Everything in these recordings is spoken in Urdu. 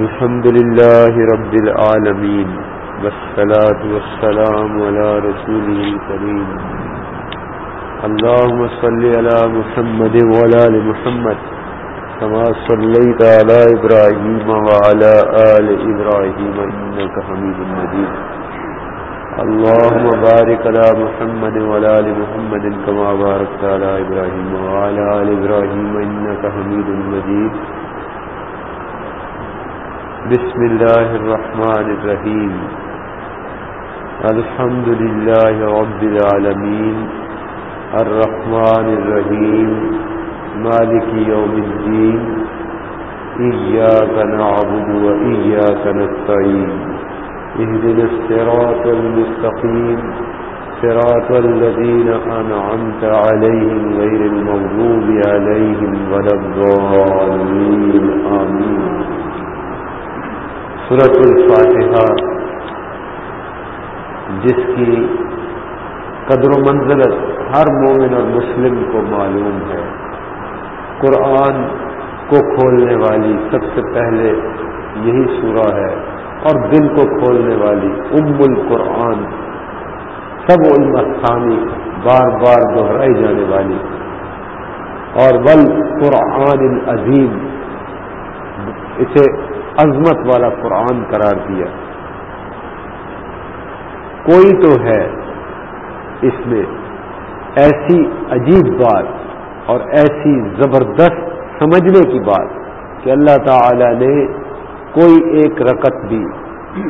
الحمد لله رب العالمين والصلاة والسلام على رسوله الكريم. اللهم صل على محمد وعلى آل محمد كما صليت على إبراهيم وعلى آل إبراهيم إنك حميد مجيد. اللهم بارك على محمد وعلى آل محمد كما باركت على إبراهيم وعلى آل إبراهيم إنك حميد مجيد. بسم الله الرحمن الرحيم. الحمد لله رب العالمين. الرحمن الرحيم. مالك يوم الدين. إياك نعبد وإياك نستعين. اهدنا الصراط المستقيم. صراط الذين أنعمت عليهم غير المغضوب عليهم ولا الضالين. آمين. سورة الفاتحة جس کی قدر و منزلت ہر مومن اور مسلم کو معلوم ہے۔ قرآن کو کھولنے والی سب سے پہلے یہی سورہ ہے اور دل کو کھولنے والی ام القرآن، سب علم ثانی بار بار دہرائی جانے والی۔ اور بل قرآن العظیم، اسے عظمت والا قرآن قرار دیا۔ کوئی تو ہے اس میں ایسی عجیب بات اور ایسی زبردست سمجھنے کی بات کہ اللہ تعالی نے کوئی ایک رکت بھی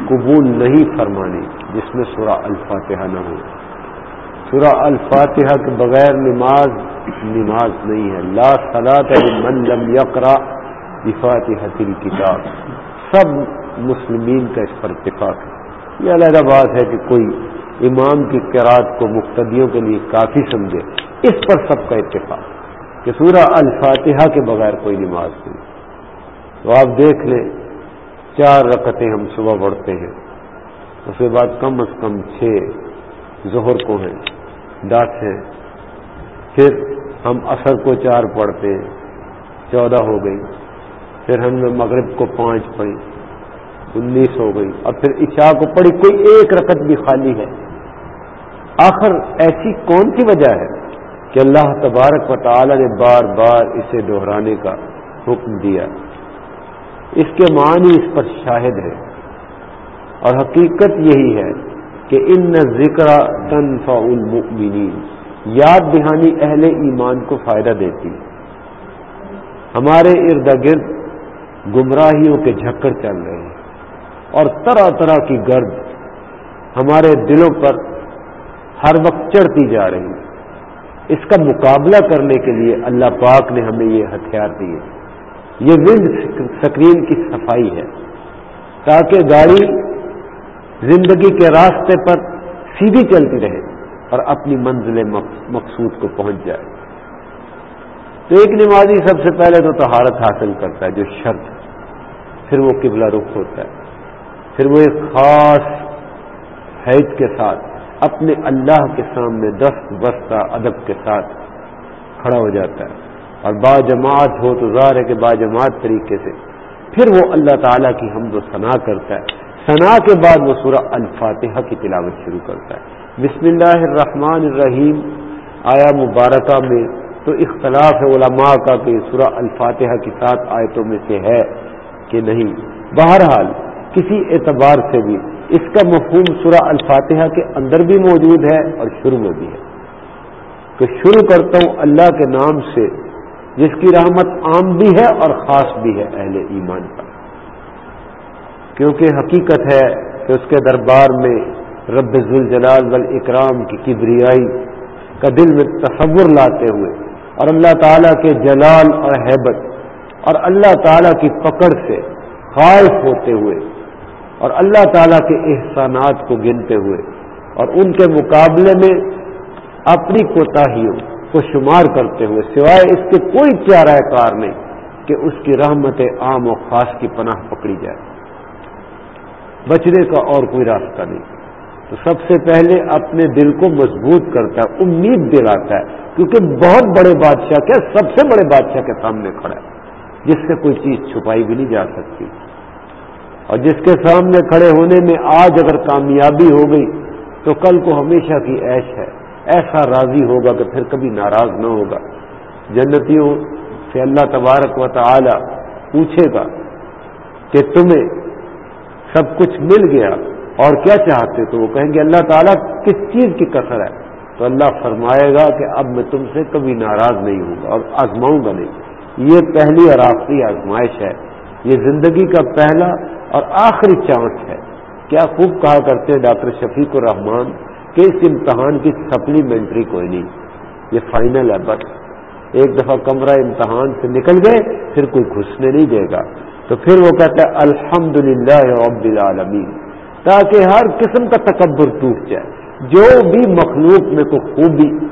قبول نہیں فرمانی جس میں سورہ الفاتحہ نہ ہو۔ سورہ الفاتحہ کے بغیر نماز نماز نہیں ہے۔ لا صلاۃ من لم یقرا بفاتحۃ الکتاب سب مسلمین کا اس پر اتفاق ہے۔ یہ علیحدہ بات ہے کہ کوئی امام کی کراط کو مقتدیوں کے لیے کافی سمجھے۔ اس پر سب کا اتفاق۔ کہ سورہ الفاتحہ کے بغیر کوئی نماز نہیں۔ تو آپ دیکھ لیں، چار رکتیں ہم صبح پڑھتے ہیں۔ اس کے بعد کم از کم چھ ظہر کو ہیں، دس ہیں۔ پھر ہم اثر کو چار پڑھتے ہیں، چودہ ہو گئی۔ پھر ہم نے مغرب کو پانچ پڑھی، انیس ہو گئی۔ اور پھر عشاء کو پڑھی، کوئی ایک رکت بھی خالی ہے۔ آخر ایسی کون سی وجہ ہے کہ اللہ تبارک و تعالی نے بار بار اسے دہرانے کا حکم دیا؟ اس کے معنی اس پر شاہد ہے۔ اور حقیقت یہی ہے کہ ان ذکر تنفع المؤمنین، یاد دہانی اہل ایمان کو فائدہ دیتی۔ ہمارے ارد گرد گمراہیوں کے جھکر چل رہے ہیں۔ اور طرح طرح کی گرد ہمارے دلوں پر ہر وقت چڑھتی جا رہی ہے۔ اس کا مقابلہ کرنے کے لیے اللہ پاک نے ہمیں یہ ہتھیار دیے۔ یہ ونڈ سکرین کی صفائی ہے۔ تاکہ گاڑی زندگی کے راستے پر سیدھی چلتی رہے اور اپنی منزل مقصود کو پہنچ جائے۔ تو ایک نمازی سب سے پہلے تو تہارت حاصل کرتا ہے، جو شرط پھر وہ قبلہ رخ ہوتا ہے۔ پھر وہ ایک خاص حید کے ساتھ، اپنے اللہ کے سامنے دست بستہ ادب کے ساتھ کھڑا ہو جاتا ہے۔ اور با جماعت ہو تو ظاہر ہے کہ با جماعت طریقے سے۔ پھر وہ اللہ تعالیٰ کی حمد و ثناء کرتا ہے۔ ثناء کے بعد وہ سورہ الفاتحہ کی تلاوت شروع کرتا ہے۔ بسم اللہ الرحمن الرحیم، آیا مبارکہ میں تو اختلاف ہے علماء کا کہ سورہ الفاتحہ کی سات آیتوں میں سے ہے۔ کہ نہیں۔ بہرحال، کسی اعتبار سے بھی اس کا مفہوم سورہ الفاتحہ کے اندر بھی موجود ہے اور شروع میں بھی ہے۔ کہ شروع کرتا ہوں اللہ کے نام سے، جس کی رحمت عام بھی ہے اور خاص بھی ہے اہل ایمان کا کیونکہ حقیقت ہے کہ اس کے دربار میں رب ذوالجلال والاکرام کی کبریائی کا دل میں تصور لاتے ہوئے اور اللہ تعالیٰ کے جلال اور حیبت اور اللہ تعالیٰ کی پکڑ سے خائف ہوتے ہوئے اور اللہ تعالیٰ کے احسانات کو گنتے ہوئے اور ان کے مقابلے میں اپنی کوتاہیوں کو شمار کرتے ہوئے، سوائے اس کے کوئی چارہ کار نہیں کہ اس کی رحمت عام و خاص کی پناہ پکڑی جائے۔ بچنے کا اور کوئی راستہ نہیں۔ تو سب سے پہلے اپنے دل کو مضبوط کرتا ہے، امید دلاتا ہے، کیونکہ بہت بڑے بادشاہ کیا سب سے بڑے بادشاہ کے سامنے کھڑا ہے۔ جس سے کوئی چیز چھپائی بھی نہیں جا سکتی۔ اور جس کے سامنے کھڑے ہونے میں آج اگر کامیابی ہو گئی، تو کل کو ہمیشہ کی عیش ہے۔ ایسا راضی ہوگا کہ پھر کبھی ناراض نہ ہوگا۔ جنتیوں سے اللہ تبارک و تعالی پوچھے گا کہ تمہیں سب کچھ مل گیا اور کیا چاہتے تو وہ کہیں گے، اللہ تعالیٰ کس چیز کی کثر ہے؟ تو اللہ فرمائے گا کہ اب میں تم سے کبھی ناراض نہیں ہوں گا اور آزماؤں گا نہیں۔ یہ پہلی اور آخری آزمائش ہے۔ یہ زندگی کا پہلا اور آخری چانس ہے۔ کیا خوب کہا کرتے ہیں ڈاکٹر شفیق الرحمان کہ اس امتحان کی سپلیمنٹری کوئی نہیں۔ یہ فائنل ہے بس۔ ایک دفعہ کمرہ امتحان سے نکل گئے، پھر کوئی گھسنے نہیں دے گا۔ تو پھر وہ کہتا ہے الحمد للہ رب العالمین۔ تاکہ ہر قسم کا تکبر ٹوٹ جائے۔ جو بھی مخلوق میں کوئی خوبی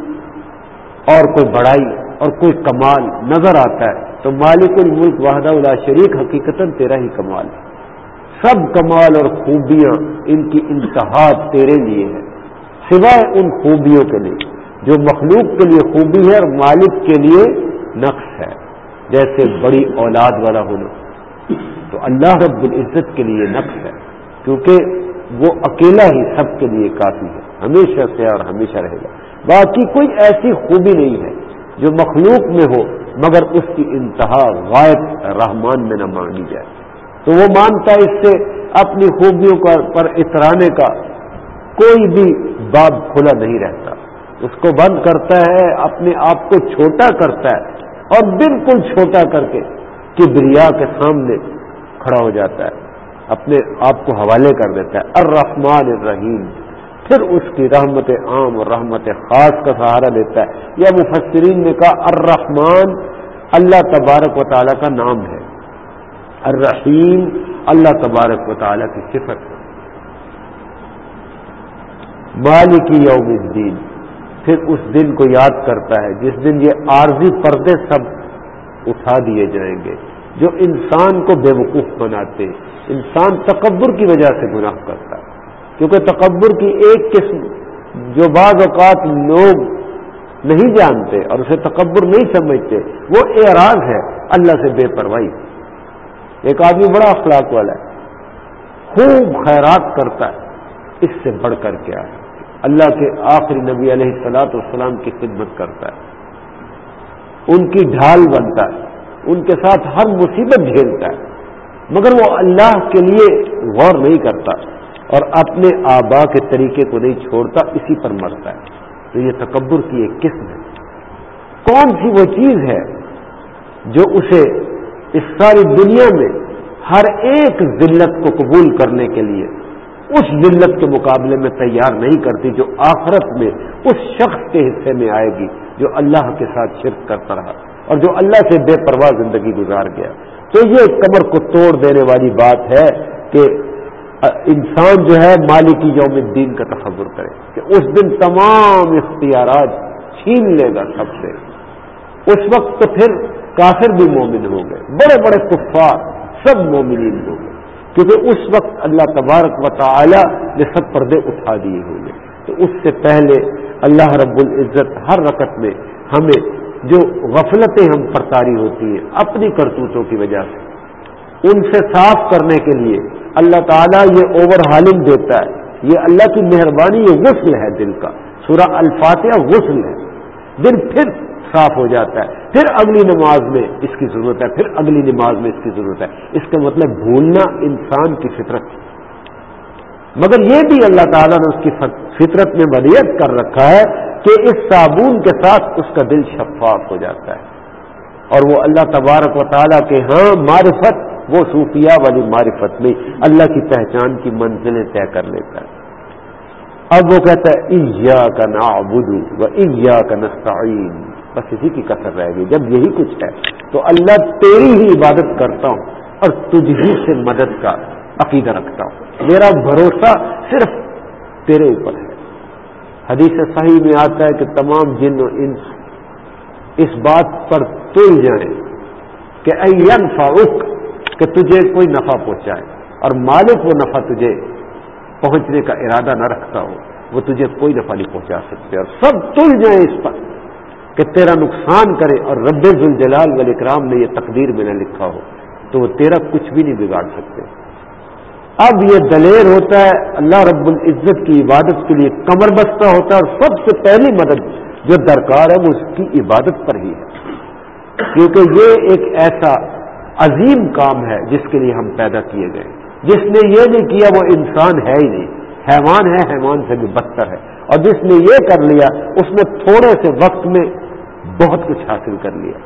اور کوئی بڑائی اور کوئی کمال نظر آتا ہے، تو مالک الملک وحدہ اللہ شریک حقیقت تیرا ہی کمال ہے۔ سب کمال اور خوبیاں ان کی انتہا تیرے لیے ہے سوائے ان خوبیوں کے لیے۔ جو مخلوق کے لیے خوبی ہے اور مالک کے لیے نقص ہے، جیسے بڑی اولاد والا ہونا۔ تو اللہ رب العزت کے لیے نقص ہے، کیونکہ وہ اکیلا ہی سب کے لیے کافی ہے۔ ہمیشہ سے اور ہمیشہ رہے گا۔ باقی کوئی ایسی خوبی نہیں ہے۔ جو مخلوق میں ہو، مگر اس کی انتہا غائب رحمان میں نہ مانگی جائے۔ تو وہ مانتا ہے اس سے اپنی خوبیوں پر اترانے کا کوئی بھی باب کھلا نہیں رہتا۔ اس کو بند کرتا ہے، اپنے آپ کو چھوٹا کرتا ہے، اور بالکل چھوٹا کر کے کبریا کے سامنے کھڑا ہو جاتا ہے۔ اپنے آپ کو حوالے کر دیتا ہے۔ الرحمن الرحیم۔ پھر اس کی رحمت عام اور رحمت خاص کا سہارا دیتا ہے۔ یا مفسرین نے کہا، الرحمن اللہ تبارک و تعالیٰ کا نام ہے۔ الرحیم اللہ تبارک و تعالیٰ کی صفت۔ ہے مالکی یوم الدین۔ پھر اس دن کو یاد کرتا ہے، جس دن یہ عارضی پردے سب اٹھا دیے جائیں گے۔ جو انسان کو بے وقوف بناتے، انسان تکبر کی وجہ سے گناہ کرتا ہے۔ کیونکہ تکبر کی ایک قسم جو بعض اوقات لوگ نہیں جانتے اور اسے تکبر نہیں سمجھتے، وہ اعراض ہے اللہ سے بے پرواہی۔ ایک آدمی بڑا اخلاق والا ہے، خوب خیرات کرتا ہے، اس سے بڑھ کر کے آئے اللہ کے آخری نبی علیہ السلاط والسلام کی خدمت کرتا ہے۔ ان کی ڈھال بنتا ہے، ان کے ساتھ ہر مصیبت جھیلتا ہے۔ مگر وہ اللہ کے لیے غور نہیں کرتا۔ اور اپنے آبا کے طریقے کو نہیں چھوڑتا، اسی پر مرتا ہے۔ تو یہ تکبر کی ایک قسم ہے۔ کون سی وہ چیز ہے جو اسے اس ساری دنیا میں ہر ایک ذلت کو قبول کرنے کے لیے اس ذلت کے مقابلے میں تیار نہیں کرتی جو آخرت میں اس شخص کے حصے میں آئے گی جو اللہ کے ساتھ شرک کرتا رہا اور جو اللہ سے بے پرواہ زندگی گزار گیا۔ تو یہ کمر کو توڑ دینے والی بات ہے کہ انسان جو ہے مالکی یوم الدین کا تصور کرے کہ اس دن تمام اختیارات چھین لے گا سب سے۔ اس وقت تو پھر کافر بھی مومن ہو گئے بڑے بڑے کفار سب مومنین ہو گئے کیونکہ اس وقت اللہ تبارک و تعالی نے سب پردے اٹھا دیے ہوں گے تو اس سے پہلے اللہ رب العزت ہر رقط میں ہمیں جو غفلتیں ہم پرتاری ہوتی ہیں اپنی کرتوتوں کی وجہ سے، ان سے صاف کرنے کے لیے اللہ تعالیٰ یہ اوور ہالنگ دیتا ہے۔ یہ اللہ کی مہربانی یہ غسل ہے دل کا۔ سورہ الفاتحہ غسل ہے۔ دل پھر صاف ہو جاتا ہے۔ پھر اگلی نماز میں اس کی ضرورت ہے۔ پھر اگلی نماز میں اس کی ضرورت ہے۔ اس کا مطلب بھولنا انسان کی فطرت۔ مگر یہ بھی اللہ تعالیٰ نے اس کی فطرت میں ودیت کر رکھا ہے کہ اس صابن کے ساتھ اس کا دل شفاف ہو جاتا ہے۔ اور وہ اللہ تبارک و تعالیٰ کے ہاں معرفت وہ صوفیہ والی معرفت میں اللہ کی پہچان کی منزلیں طے کر لیتا ہے۔ اب وہ کہتا ہے ایا کا نا و ایا کا نستعین بس اسی کی کثر رہے گی جب یہی کچھ ہے، تو اللہ تیری ہی عبادت کرتا ہوں اور تجھ ہی سے مدد کا عقیدہ رکھتا ہوں۔ میرا بھروسہ صرف تیرے اوپر ہے۔ حدیث صحیح میں آتا ہے کہ تمام جن و انس اس بات پر تل جائیں کہ این فاروق کہ تجھے کوئی نفع پہنچائے اور مالک وہ نفع تجھے پہنچنے کا ارادہ نہ رکھتا ہو، وہ تجھے کوئی نفع نہیں پہنچا سکتے۔ اور سب تل جائیں اس پر کہ تیرا نقصان کرے اور رب الجلال والاکرام نے یہ تقدیر میں نے لکھا ہو، تو وہ تیرا کچھ بھی نہیں بگاڑ سکتے۔ اب یہ دلیر ہوتا ہے، اللہ رب العزت کی عبادت کے لیے کمر بستہ ہوتا ہے اور سب سے پہلی مدد جو درکار ہے وہ اس کی عبادت پر ہی ہے۔ کیونکہ یہ ایک ایسا عظیم کام ہے جس کے لیے ہم پیدا کیے گئے۔ جس نے یہ نہیں کیا وہ انسان ہے ہی نہیں۔ حیوان ہے، حیوان سے بھی بدتر ہے۔ اور جس نے یہ کر لیا، اس نے تھوڑے سے وقت میں بہت کچھ حاصل کر لیا۔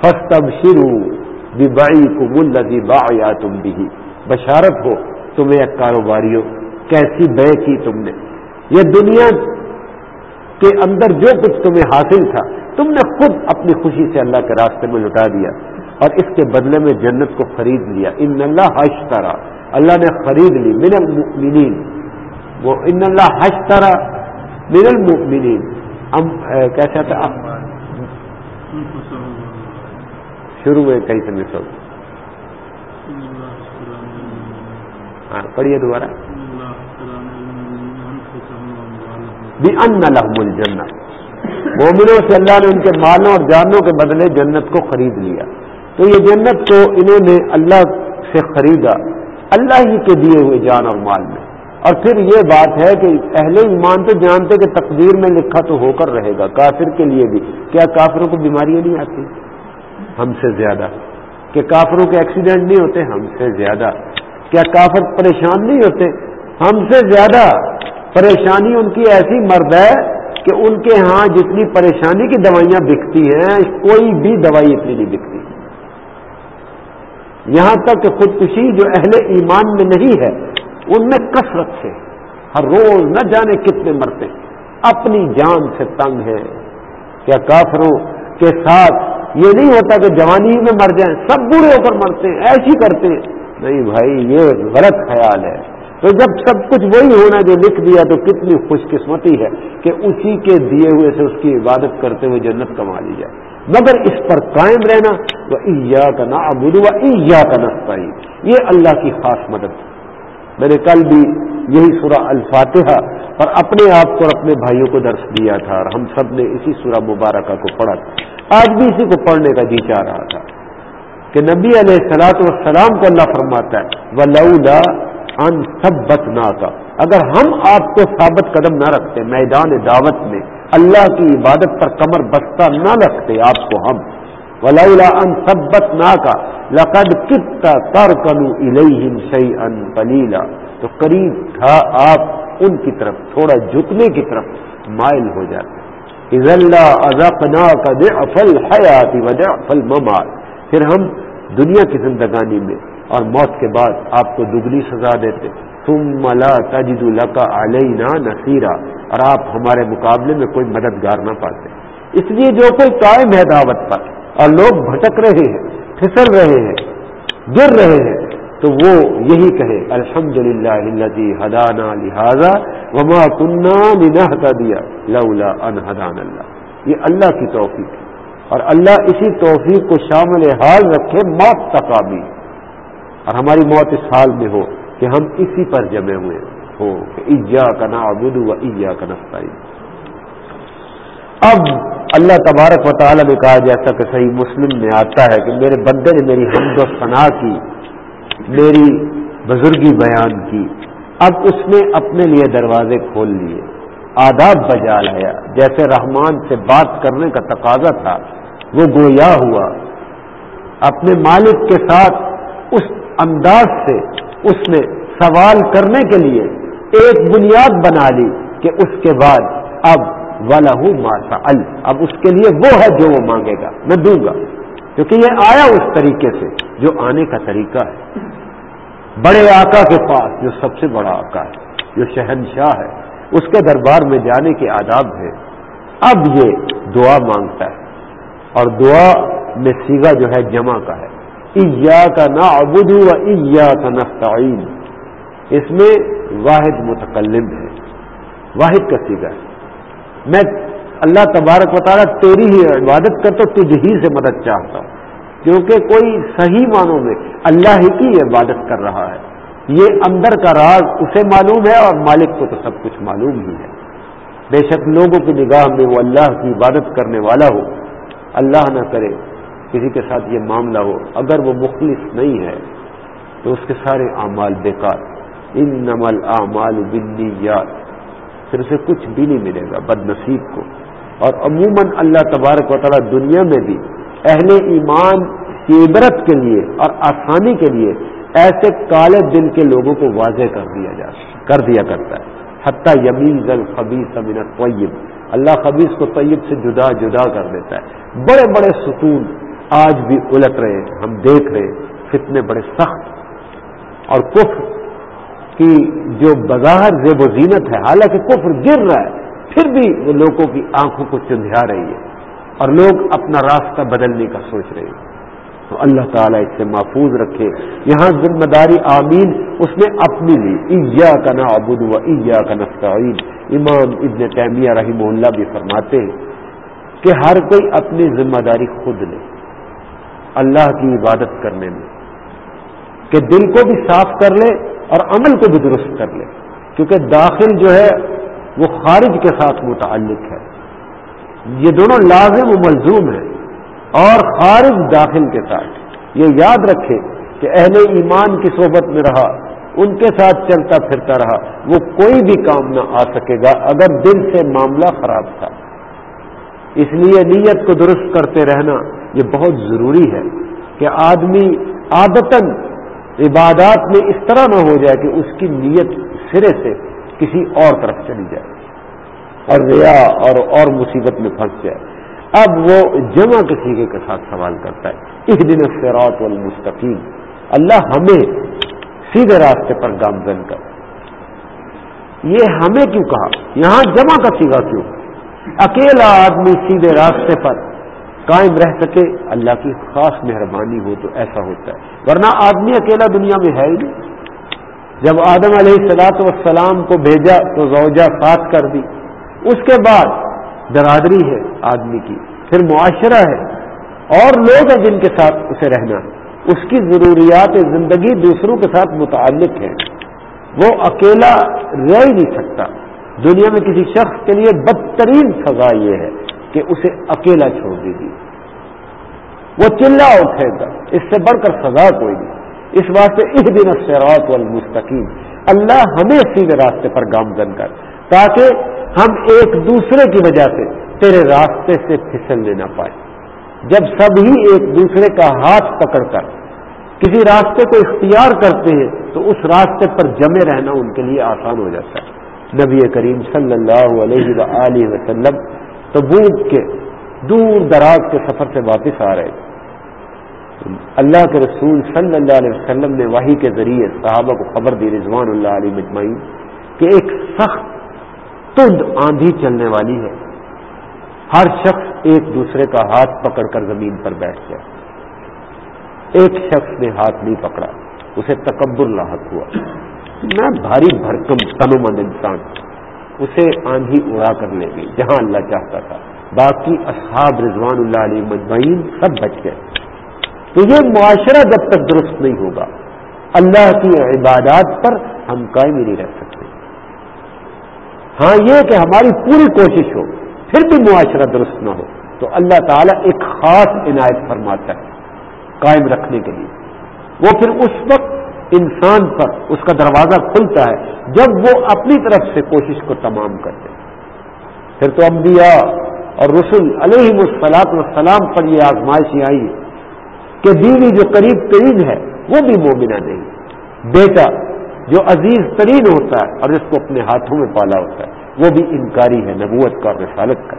فسٹ اب شروع بائی کو ملزی با یا تم بھی بشارت ہو تمہیں ایک کاروباری کیسی بے کی تم نے۔ یہ دنیا کے اندر جو کچھ تمہیں حاصل تھا، تم نے خود اپنی خوشی سے اللہ کے راستے میں لٹا دیا۔ اور اس کے بدلے میں جنت کو خرید لیا. ان اللہ حشترا اللہ نے خرید لی. من المؤمنین وہ ان اللہ حشترا من المؤمنین ہم کیسا تھا شروع میں کہیں سے مثل ہاں پڑھیے دوبارہ. بھی ان لحم الجنت مومنوں سے اللہ نے ان کے مالوں اور جانوں کے بدلے جنت کو خرید لیا. تو یہ جنت کو انہوں نے اللہ سے خریدا، اللہ ہی کے دیے ہوئے جان اور مال میں۔ اور پھر یہ بات ہے کہ اہل ایمان تو جانتے کہ تقدیر میں لکھا تو ہو کر رہے گا، کافر کے لیے بھی۔ کیا کافروں کو بیماریاں نہیں آتی؟ ہم سے زیادہ۔ کہ کافروں کے ایکسیڈنٹ نہیں ہوتے؟ ہم سے زیادہ۔ کیا کافر پریشان نہیں ہوتے؟ ہم سے زیادہ۔ پریشانی ان کی ایسی مرد ہے کہ ان کے ہاں جتنی پریشانی کی دوائیاں بکتی ہیں، کوئی بھی دوائی اتنی نہیں بکتی۔ یہاں تک کہ خودکشی جو اہل ایمان میں نہیں ہے، ان میں کثرت سے ہر روز نہ جانے کتنے مرتے اپنی جان سے تنگ ہے کیا کافروں کے ساتھ یہ نہیں ہوتا کہ جوانی میں مر جائیں، سب بوڑھے ہو کر مرتے ہیں ایسی کرتے ہیں۔ نہیں بھائی، یہ غلط خیال ہے۔ تو جب سب کچھ وہی ہونا جو لکھ دیا تو کتنی خوش قسمتی ہے کہ اسی کے دیے ہوئے سے اس کی عبادت کرتے ہوئے جنت کما لی جائے۔ مگر اس پر قائم رہنا، وہ عیا کا نا ابود و کا نسطائی یہ اللہ کی خاص مدد۔ میں نے کل بھی یہی سورہ الفاتحہ اور اپنے آپ کو اور اپنے بھائیوں کو درس دیا تھا اور ہم سب نے اسی سورہ مبارکہ کو پڑھا۔ تھا آج بھی اسی کو پڑھنے کا جی چاہ رہا تھا کہ نبی علیہ السلاط والسلام کو اللہ فرماتا ہے وہ لولا ان سب کا اگر ہم آپ کو ثابت قدم نہ رکھتے، میدان دعوت میں اللہ کی عبادت پر کمر بستہ نہ رکھتے آپ کو ہم۔ ولا ان سبت نہ کا لقد کتا تر کنو سی ان پلیلا تو قریب تھا آپ ان کی طرف، تھوڑا جھکنے کی طرف مائل ہو جاتے۔ ازقنا کا دے افل حیاتی وجہ افل ممال پھر ہم دنیا کی زندگانی میں اور موت کے بعد آپ کو دگنی سزا دیتے۔ تم ملا تجد القا علینا نصیرہ اور آپ ہمارے مقابلے میں کوئی مددگار نہ پاتے۔ اس لیے جو کوئی قائم ہے دعوت پر اور لوگ بھٹک رہے ہیں، پھسل رہے ہیں، گر رہے ہیں، تو وہ یہی کہے الحمد للہ ہدانا لہذا وما کنہ نہ دیا لولا ان حدان اللہ۔ یہ اللہ کی توفیق ہے۔ اور اللہ اسی توفیق کو شامل حال رکھے موت تقابی اور ہماری موت اس حال میں ہو کہ ہم اسی پر جمے ہوئے ہو کہ ایجا کا نا و ایجا کا نسائی اب اللہ تبارک و تعالیٰ نے کہا جیسا کہ صحیح مسلم میں آتا ہے کہ میرے بندے نے میری حمد و ثنا کی، میری بزرگی بیان کی۔ اب اس نے اپنے لیے دروازے کھول لیے۔ آداب بجا لایا۔ جیسے رحمان سے بات کرنے کا تقاضا تھا، وہ گویا ہوا۔ اپنے مالک کے ساتھ اس انداز سے اس نے سوال کرنے کے لیے ایک بنیاد بنا لی کہ اس کے بعد اب والا ہوں ماسا ال اب اس کے لیے وہ ہے جو وہ مانگے گا۔ میں دوں گا۔ کیونکہ یہ آیا اس طریقے سے جو آنے کا طریقہ ہے۔ بڑے آقا کے پاس جو سب سے بڑا آقا ہے، جو شہنشاہ ہے، اس کے دربار میں جانے کے آداب ہے اب یہ دعا مانگتا ہے۔ اور دعا میں سیگا جو ہے جمع کا ہے۔ کا نا ابدو ایا کا نستعین اس میں واحد متکلم ہے۔ واحد کا سیگا ہے۔ میں اللہ تبارک تعالیٰ تیری ہی عبادت کرتا تجھ ہی سے مدد چاہتا ہوں۔ کیونکہ کوئی صحیح معنوں میں اللہ ہی کی عبادت کر رہا ہے۔ یہ اندر کا راز اسے معلوم ہے اور مالک کو تو سب کچھ معلوم ہی ہے۔ بے شک لوگوں کی نگاہ میں وہ اللہ کی عبادت کرنے والا ہو۔ اللہ نہ کرے۔ کسی کے ساتھ یہ معاملہ ہو، اگر وہ مخلص نہیں ہے تو اس کے سارے اعمال بیکار۔ ان نمل اعمال بنی یاد پھر اسے کچھ بھی نہیں ملے گا بد نصیب کو۔ اور عموماً اللہ تبارک و تعالیٰ دنیا میں بھی اہل ایمان کی عبرت کے لیے اور آسانی کے لیے ایسے کالے دل کے لوگوں کو واضح کر دیا جا، کر دیا کرتا ہے۔ حتیٰ یمین ذل خبیص امین طیب اللہ خبیص کو طیب سے جدا جدا کر دیتا ہے۔ بڑے بڑے ستون آج بھی الٹ رہے ہم دیکھ رہے فتنے بڑے سخت۔ اور کفر کی جو بظاہر زیب و زینت ہے، حالانکہ کفر گر رہا ہے، پھر بھی وہ لوگوں کی آنکھوں کو چندھیا رہی ہے۔ اور لوگ اپنا راستہ بدلنے کا سوچ رہے ہیں۔ تو اللہ تعالیٰ اس سے محفوظ رکھے۔ یہاں ذمہ داری آمین، اس نے اپنی لی ایا کا نا ابود و ایا کا نستعین۔ امام ابن تیمیہ رحمہ اللہ بھی فرماتے ہیں کہ ہر کوئی اپنی ذمہ داری خود لے۔ اللہ کی عبادت کرنے میں، کہ دل کو بھی صاف کر لے اور عمل کو بھی درست کر لے۔ کیونکہ داخل جو ہے، وہ خارج کے ساتھ متعلق ہے۔ یہ دونوں لازم و ملزوم ہیں اور خارج داخل کے ساتھ۔ یہ یاد رکھے کہ اہل ایمان کی صحبت میں رہا، ان کے ساتھ چلتا پھرتا رہا، وہ کوئی بھی کام نہ آ سکے گا اگر دل سے معاملہ خراب تھا۔ اس لیے نیت کو درست کرتے رہنا یہ بہت ضروری ہے کہ آدمی عادتاً عبادات میں اس طرح نہ ہو جائے کہ اس کی نیت سرے سے کسی اور طرف چلی جائے اور ریا اور اور مصیبت میں پھنس جائے۔ اب وہ جمع کسی کے ساتھ سوال کرتا ہے۔ ایک دن فیروت والمستقیم اللہ ہمیں سیدھے راستے پر گامزن کر۔ یہ ہمیں کیوں کہا؟ یہاں جمع کا سیگا کیوں؟ اکیلا آدمی سیدھے راستے پر قائم رہ سکے، اللہ کی خاص مہربانی ہو تو ایسا ہوتا ہے۔ ورنہ آدمی اکیلا دنیا میں ہے ہی نہیں۔ جب آدم علیہ السلاط والسلام کو بھیجا تو زوجہ ساتھ کر دی۔ اس کے بعد برادری ہے آدمی کی، پھر معاشرہ ہے۔ اور لوگ ہیں جن کے ساتھ اسے رہنا اس کی ضروریات زندگی دوسروں کے ساتھ متعلق ہے وہ اکیلا رہ ہی نہیں سکتا۔ دنیا میں کسی شخص کے لیے بدترین سزا یہ ہے۔ کہ اسے اکیلا چھوڑ دے گی وہ چلا اٹھے گا۔ اس سے بڑھ کر سزا کوئی نہیں۔ اس واسطے اس دن سیرات والمستقیم۔ اللہ ہمیں سیدھے راستے پر گامزن کر، تاکہ ہم ایک دوسرے کی وجہ سے تیرے راستے سے پھسل لینا پائے جب سبھی ایک دوسرے کا ہاتھ پکڑ کر کسی راستے کو اختیار کرتے ہیں، تو اس راستے پر جمے رہنا ان کے لیے آسان ہو جاتا ہے۔ نبی کریم صلی اللہ علیہ وآلہ وسلم تبوک کے دور دراز کے سفر سے واپس آ رہے اللہ کے رسول صلی اللہ علیہ وسلم نے واہی کے ذریعے صحابہ کو خبر دی، رضوان اللہ علیہ مجمعین، کہ ایک سخت تند آندھی چلنے والی ہے۔ ہر شخص ایک دوسرے کا ہاتھ پکڑ کر زمین پر بیٹھ گیا۔ ایک شخص نے ہاتھ نہیں پکڑا، اسے تکبر لاحق ہوا۔ میں بھاری بھرکم تن مند انسان۔ اسے آندھی اڑا کر لے گئی، جہاں اللہ چاہتا تھا۔ باقی اصحاب رضوان اللہ علیہ مجمعین سب بچ گئے۔ تو یہ معاشرہ جب تک درست نہیں ہوگا، اللہ کی عبادات پر ہم قائم ہی نہیں رہ سکتے۔ ہاں یہ کہ ہماری پوری کوشش ہو، پھر بھی معاشرہ درست نہ ہو، تو اللہ تعالیٰ ایک خاص عنایت فرماتا ہے قائم رکھنے کے لیے۔ وہ پھر اس وقت انسان پر اس کا دروازہ کھلتا ہے جب وہ اپنی طرف سے کوشش کو تمام کرتے پھر تو انبیاء اور رسول علیہ السلاط والسلام پر یہ آزمائشیں آئی کہ بیوی جو قریب ترین ہے، وہ بھی مومنہ نہیں۔ بیٹا جو عزیز ترین ہوتا ہے اور جس کو اپنے ہاتھوں میں پالا ہوتا ہے، وہ بھی انکاری ہے، نبوت کا اور رسالت کا۔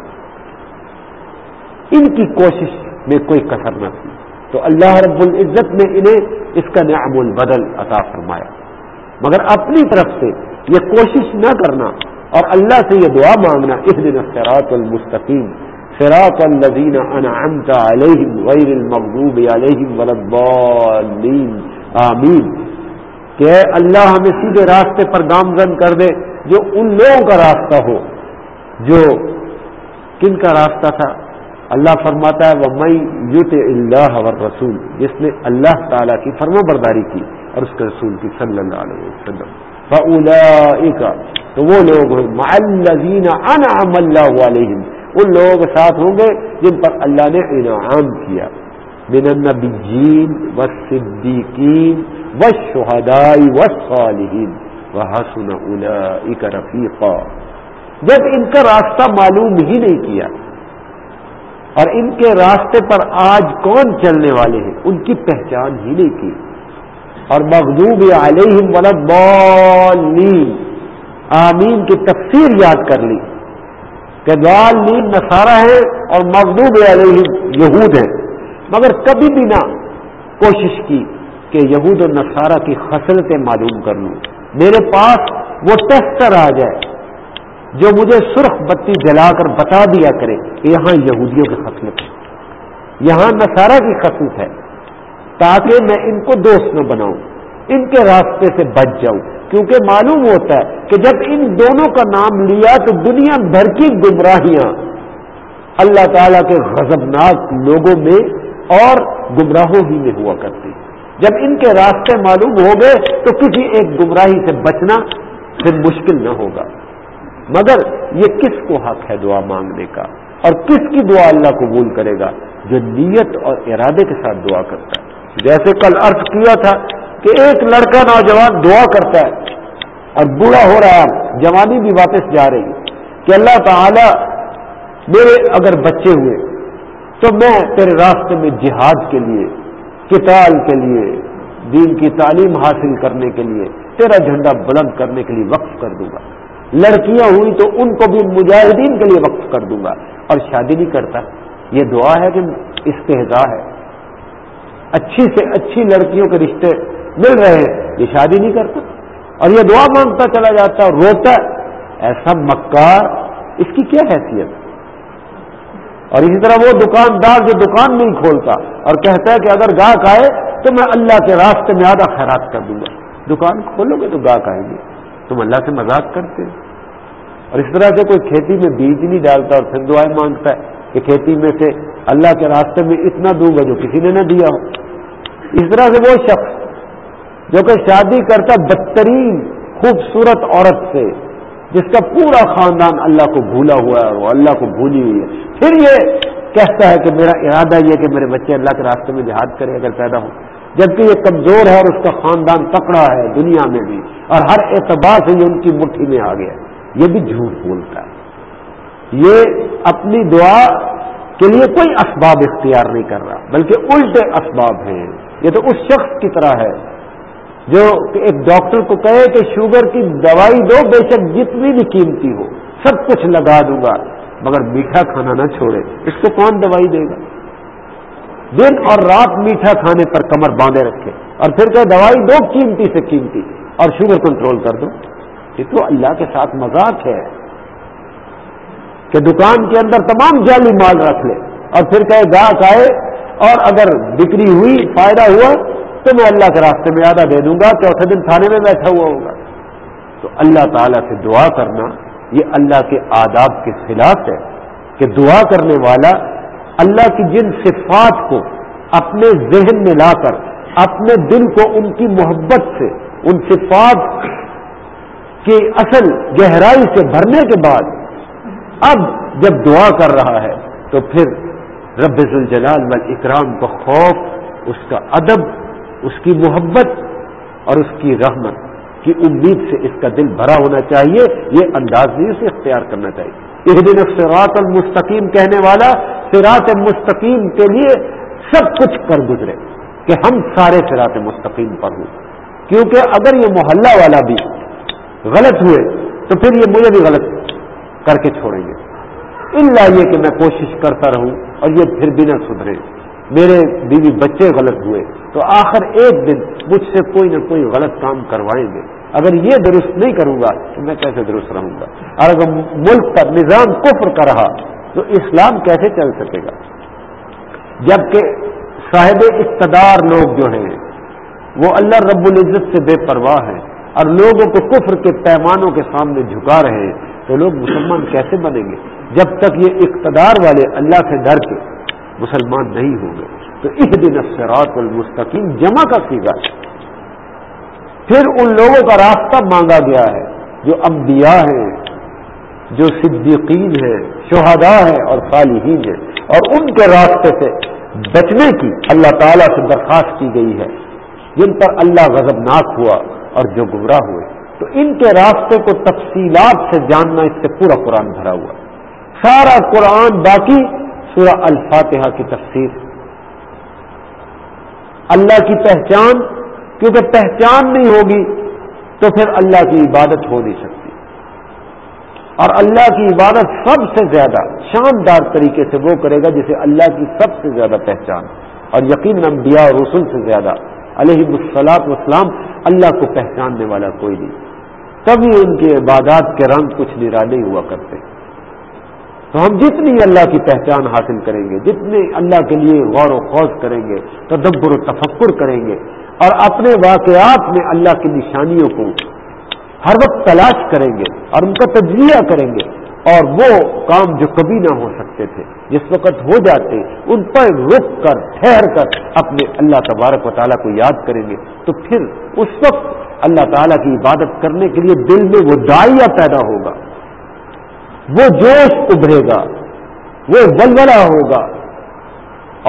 ان کی کوشش میں کوئی کثر نہ تھی۔ تو اللہ رب العزت نے انہیں اس کا نعم البدل عطا فرمایا۔ مگر اپنی طرف سے یہ کوشش نہ کرنا اور اللہ سے یہ دعا مانگنا اس دن سراط المستقیم سراط الزین انعمت علیہم غیر المغضوب علیہم ولدالین آمین۔ کہ اللہ ہمیں سیدھے راستے پر گامزن کر دے، جو ان لوگوں کا راستہ ہو، جو کن کا راستہ تھا؟ اللہ فرماتا ہے وہ مئی یوت اللہ رسول جس نے اللہ تعالیٰ کی فرما برداری کی اور اس کے رسول کی صلی اللہ علیہ وسلم۔ کا تو وہ لوگ معلزین انعم اللہ علیہم ان لوگوں کے ساتھ ہوں گے جن پر اللہ نے انعام کیا۔ من النبیین والصدیقین والشہدائی والصالحین وہ حسن الا رفیقہ جب ان کا راستہ معلوم ہی نہیں کیا اور ان کے راستے پر آج کون چلنے والے ہیں؟ ان کی پہچان ہی نہیں کی۔ اور مغدوب علیہم ولد بالین آمین کی تفسیر یاد کر لی۔ کہ دعالین نصارہ ہے اور مغدوب علیہم یہود ہیں۔ مگر کبھی بھی نہ کوشش کی کہ یہود و نصارہ کی خصلتیں معلوم کر لوں۔ میرے پاس وہ ٹیسٹر آ جائے۔ جو مجھے سرخ بتی جلا کر بتا دیا کرے کہ یہاں یہودیوں کی خصلت ہے، یہاں نسارا کی خصلت ہے، تاکہ میں ان کو دوست نہ بناؤں، ان کے راستے سے بچ جاؤں۔ کیونکہ معلوم ہوتا ہے کہ جب ان دونوں کا نام لیا تو دنیا بھر کی گمراہیاں۔ اللہ تعالی کے غضبناک لوگوں میں اور گمراہوں ہی میں ہوا کرتی۔ جب ان کے راستے معلوم ہو گئے تو کسی ایک گمراہی سے بچنا پھر مشکل نہ ہوگا۔ مگر یہ کس کو حق ہے دعا مانگنے کا؟ اور کس کی دعا اللہ قبول کرے گا جو نیت اور ارادے کے ساتھ دعا کرتا ہے؟ جیسے کل ارض کیا تھا کہ ایک لڑکا نوجوان دعا کرتا ہے اور برا ہو رہا ہے، جوانی بھی واپس جا رہی کہ اللہ تعالی میرے اگر بچے ہوئے تو میں تیرے راستے میں جہاد کے لیے کتال کے لیے، دین کی تعلیم حاصل کرنے کے لیے، تیرا جھنڈا بلند کرنے کے لیے وقف کر دوں گا۔ لڑکیاں ہوئی تو ان کو بھی مجاہدین کے لیے وقف کر دوں گا۔ اور شادی نہیں کرتا۔ یہ دعا ہے کہ استحضا ہے۔ اچھی سے اچھی لڑکیوں کے رشتے مل رہے ہیں۔ یہ شادی نہیں کرتا۔ اور یہ دعا مانگتا چلا جاتا روتا۔ ایسا مکار اس کی کیا حیثیت؟ اور اسی طرح وہ دکاندار جو دکان نہیں کھولتا اور کہتا ہے کہ اگر گاہک آئے تو میں اللہ کے راستے میں آدھا خیرات کر دوں گا۔ دکان کھولو گے تو گاہک آئیں گے۔ تم اللہ سے مذاق کرتے اور اس طرح سے کوئی کھیتی میں بیج نہیں ڈالتا اور پھر دعائیں مانگتا ہے کہ کھیتی میں سے اللہ کے راستے میں اتنا دوں گا جو کسی نے نہ دیا ہو۔ اس طرح سے وہ شخص جو کہ شادی کرتا بدترین خوبصورت عورت سے، جس کا پورا خاندان اللہ کو بھولا ہوا ہے اور وہ اللہ کو بھولی ہوئی ہے، پھر یہ کہتا ہے کہ میرا ارادہ یہ کہ میرے بچے اللہ کے راستے میں جہاد کرے اگر پیدا ہو جبکہ یہ کمزور ہے اور اس کا خاندان تکڑا ہے دنیا میں بھی اور ہر اعتبار سے یہ ان کی مٹھی میں آ گیا یہ بھی جھوٹ بولتا ہے۔ یہ اپنی دعا کے لیے کوئی اسباب اختیار نہیں کر رہا، بلکہ الٹے اسباب ہیں۔ یہ تو اس شخص کی طرح ہے جو ایک ڈاکٹر کو کہے کہ شوگر کی دوائی دو، بے شک جتنی بھی قیمتی ہو، سب کچھ لگا دوں گا، مگر میٹھا کھانا نہ چھوڑے۔ اس کو کون دوائی دے گا؟ دن اور رات میٹھا کھانے پر کمر باندھے رکھے اور پھر کہ دوائی دو قیمتی سے قیمتی اور شوگر کنٹرول کر دو۔ یہ تو اللہ کے ساتھ مذاق ہے کہ دکان کے اندر تمام جعلی مال رکھ لے اور پھر کہ گاہک آئے اور اگر بکری ہوئی، فائدہ ہوا، تو میں اللہ کے راستے میں آدھا دے دوں گا، چوتھے دن کھانے میں بیٹھا ہوا ہوگا تو اللہ تعالیٰ سے دعا کرنا، یہ اللہ کے آداب کے خلاف ہے کہ دعا کرنے والا اللہ کی جن صفات کو اپنے ذہن میں لا کر، اپنے دل کو ان کی محبت سے، ان صفات کی اصل گہرائی سے بھرنے کے بعد اب جب دعا کر رہا ہے، تو پھر رب الجلال والاکرام کو خوف، اس کا ادب، اس کی محبت اور اس کی رحمت کی امید سے اس کا دل بھرا ہونا چاہیے، یہ انداز بھی اسے اختیار کرنا چاہیے۔ ایک دن سراط المستقیم کہنے والا سراط مستقیم کے لیے سب کچھ کر گزرے کہ ہم سارے سراط مستقیم پر ہوں۔ کیونکہ اگر یہ محلہ والا بھی غلط ہوئے تو پھر یہ مجھے بھی غلط کر کے چھوڑیں گے۔ ان لائیے کہ میں کوشش کرتا رہوں اور یہ پھر بھی نہ سدھرے۔ میرے بیوی بچے غلط ہوئے تو آخر ایک دن مجھ سے کوئی نہ کوئی غلط کام کروائیں گے۔ اگر یہ درست نہیں کروں گا تو میں کیسے درست رہوں گا؟ اور اگر ملک کا نظام کفر کا رہا تو اسلام کیسے چل سکے گا؟ جبکہ صاحب اقتدار لوگ جو ہیں، وہ اللہ رب العزت سے بے پرواہ ہیں اور لوگوں کو کفر کے پیمانوں کے سامنے جھکا رہے ہیں، تو لوگ مسلمان کیسے بنیں گے؟ جب تک یہ اقتدار والے اللہ سے ڈر کے مسلمان نہیں ہوں گے، تو اس دن افسرات المستقیم جمع کا سیگا پھر ان لوگوں کا راستہ مانگا گیا ہے جو انبیاء ہیں، جو صدیقین ہیں، شہداء ہیں اور صالحین ہیں۔ اور ان کے راستے سے بچنے کی اللہ تعالیٰ سے درخواست کی گئی ہے۔ جن پر اللہ غضبناک ہوا اور جو گمراہ ہوئے۔ تو ان کے راستے کو تفصیلات سے جاننا اس سے پورا قرآن بھرا ہوا۔ سارا قرآن باقی سورہ الفاتحہ کی تفسیر۔ اللہ کی پہچان کیونکہ پہچان نہیں ہوگی تو پھر اللہ کی عبادت ہو نہیں سکتی۔ اور اللہ کی عبادت سب سے زیادہ شاندار طریقے سے وہ کرے گا جسے اللہ کی سب سے زیادہ پہچان۔ اور یقین انبیاء اور رسول سے زیادہ علیہ السلاط وسلام اللہ کو پہچاننے والا کوئی نہیں۔ تبھی ان کی عبادات کے رنگ کچھ نرالے ہوا کرتے۔ تو ہم جتنی اللہ کی پہچان حاصل کریں گے جتنے اللہ کے لیے غور و خوض کریں گے، تدبر و تفکر کریں گے اور اپنے واقعات میں اللہ کی نشانیوں کو ہر وقت تلاش کریں گے اور ان کا تجزیہ کریں گے اور وہ کام جو کبھی نہ ہو سکتے تھے، جس وقت ہو جاتے، ان پر رک کر، ٹھہر کر اپنے اللہ تبارک و تعالیٰ کو یاد کریں گے۔ تو پھر اس وقت اللہ تعالیٰ کی عبادت کرنے کے لیے دل میں وہ دائیا پیدا ہوگا۔ وہ جوش ابھرے گا، وہ ولولہ ہوگا۔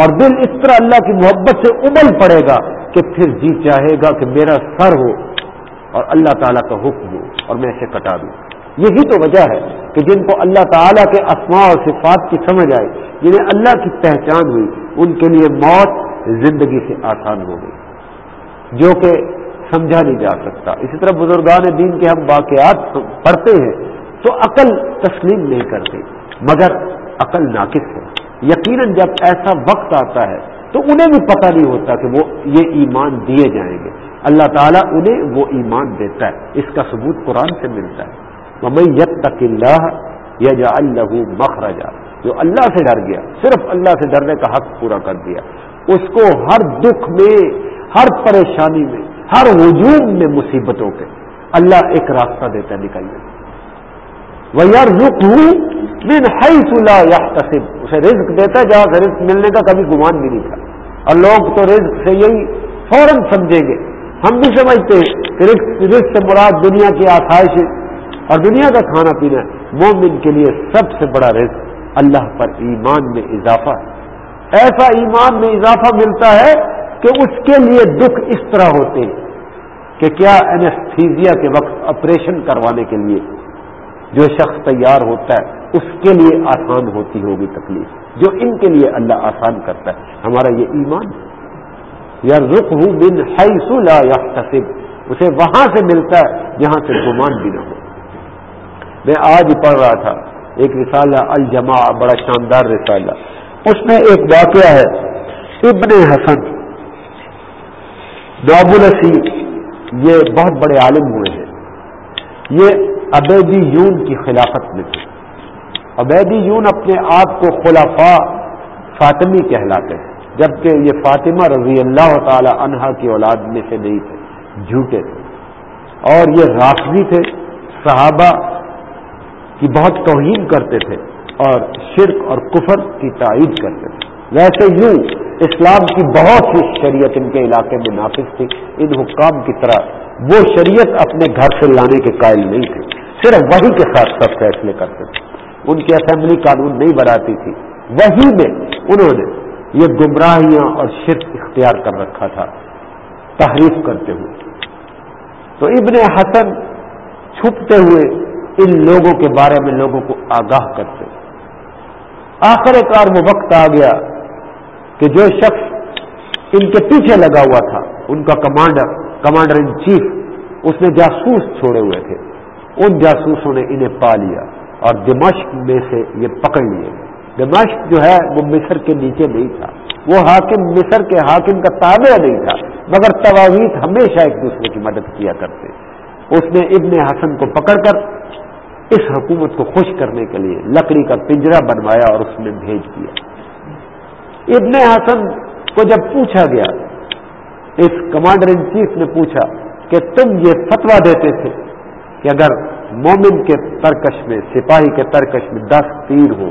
اور دل اس طرح اللہ کی محبت سے ابل پڑے گا کہ پھر جی چاہے گا کہ میرا سر ہو اور اللہ تعالیٰ کا حکم ہو اور میں اسے کٹا دوں۔ یہی تو وجہ ہے کہ جن کو اللہ تعالیٰ کے اسماء اور صفات کی سمجھ آئی، جنہیں اللہ کی پہچان ہوئی، ان کے لیے موت زندگی سے آسان ہو گئی۔ جو کہ سمجھا نہیں جا سکتا۔ اسی طرح بزرگان دین کے ہم واقعات پڑھتے ہیں، تو عقل تسلیم نہیں کرتے، مگر عقل ناقص ہے۔ یقیناً جب ایسا وقت آتا ہے تو انہیں بھی پتہ نہیں ہوتا کہ وہ یہ ایمان دیے جائیں گے۔ اللہ تعالیٰ انہیں وہ ایمان دیتا ہے، اس کا ثبوت قرآن سے ملتا ہے۔ میں یت تک اللہ یا جا اللہ مخرجا۔ جو اللہ سے ڈر گیا، صرف اللہ سے ڈرنے کا حق پورا کر دیا۔ اس کو ہر دکھ میں، ہر پریشانی میں، ہر وجود میں، مصیبتوں کے اللہ ایک راستہ دیتا ہے نکلنے۔ وہ یار رک ہوں ہائی یا اسے رزق دیتا ہے جہاں سے رزق ملنے کا کبھی گمان بھی نہیں تھا۔ اور لوگ تو رزق سے یہی فوراً سمجھیں گے۔ ہم بھی سمجھتے ہیں کہ رزق سے مراد دنیا کی آسائش اور دنیا کا کھانا پینا مومن کے لیے سب سے بڑا رزق اللہ پر ایمان میں اضافہ ایسا ایمان میں اضافہ ملتا ہے کہ اس کے لیے دکھ اس طرح ہوتے ہیں کہ کیا اینستھیزیا کے وقت آپریشن کروانے کے لیے جو شخص تیار ہوتا ہے، اس کے لیے آسان ہوتی ہوگی تکلیف، جو ان کے لیے اللہ آسان کرتا ہے۔ ہمارا یہ ایمان یا رخ ہوں بن لا یا اسے وہاں سے ملتا ہے جہاں سے گمان بھی نہ ہو۔ میں آج پڑھ رہا تھا، ایک رسالہ الجماع بڑا شاندار رسالہ۔ اس میں ایک واقعہ ہے۔ ابن حسن، نابلسی، یہ بہت بڑے عالم ہوئے ہیں۔ یہ ابیدی یون کی خلافت میں تھے۔ ابیدی یون اپنے آپ کو خلافہ فاطمی کہلاتے ہیں، جبکہ یہ فاطمہ رضی اللہ تعالی عنہا کی اولاد میں سے نہیں تھے، جھوٹے تھے۔ اور یہ رافضی تھے، صحابہ کی بہت توہین کرتے تھے اور شرک اور کفر کی تائید کرتے تھے۔ ویسے یوں اسلام کی بہت سی شریعت ان کے علاقے میں نافذ تھی۔ ان حکام کی طرح وہ شریعت اپنے گھر سے لانے کے قائل نہیں تھے۔ صرف وہی کے ساتھ سب فیصلے کرتے تھے۔ ان کی اسمبلی قانون نہیں بناتی تھی۔ وہی میں انہوں نے یہ گمراہیاں اور شرک اختیار کر رکھا تھا۔ تحریف کرتے ہوئے۔ تو ابن حسن چھپتے ہوئے ان لوگوں کے بارے میں لوگوں کو آگاہ کرتے۔ آخر کار وہ وقت آ گیا کہ جو شخص ان کے پیچھے لگا ہوا تھا، ان کا کمانڈر کمانڈر ان چیف، اس نے جاسوس چھوڑے ہوئے تھے۔ ان جاسوسوں نے انہیں پا لیا اور دمشق میں سے یہ پکڑ لیے دمشق جو ہے وہ مصر کے نیچے نہیں تھا۔ وہ حاکم مصر کے حاکم کا تابع نہیں تھا، مگر تواویت ہمیشہ ایک دوسرے کی مدد کیا کرتے۔ اس نے ابن حسن کو پکڑ کر اس حکومت کو خوش کرنے کے لیے لکڑی کا پنجرا بنوایا اور اس میں بھیج دیا۔ ابن حسن کو جب پوچھا گیا، اس کمانڈر ان چیف نے پوچھا کہ تم یہ فتوا دیتے تھے کہ اگر مومن کے ترکش میں، سپاہی کے ترکش میں دس تیر ہو